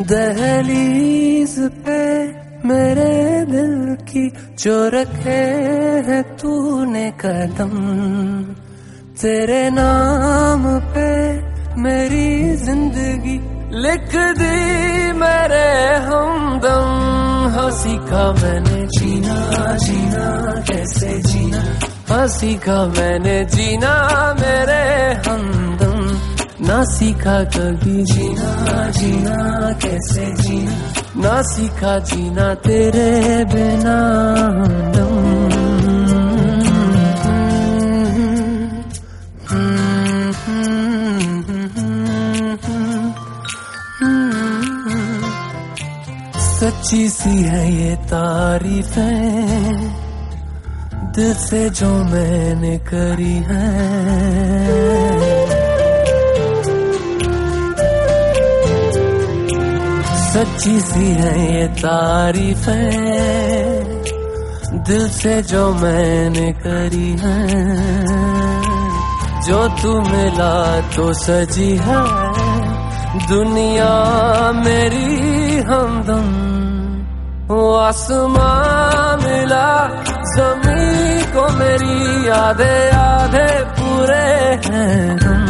दहलीज पे मेरे दिल की जो रखे है तूने कदम, तेरे नाम पे मेरी ज़िंदगी लिख दी मेरे हमदम। हँसी का मैंने जीना जीना, कैसे जीना? हँसी का मैंने जीना। सीखा कभी जीना जीना, कैसे जीना? ना सीखा जीना तेरे बिना हमदम सच्ची सी है ये तारीफें, दिल से जो मैंने करी है। सच्ची सी है, ये तारीफें दिल से जो मैंने करी है, जो तू मिला तो सजी है। दुनिया मेरी हमदम आसमां मिला। जमी को मेरी यादें यादें पूरे हैं हम।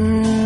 Mm.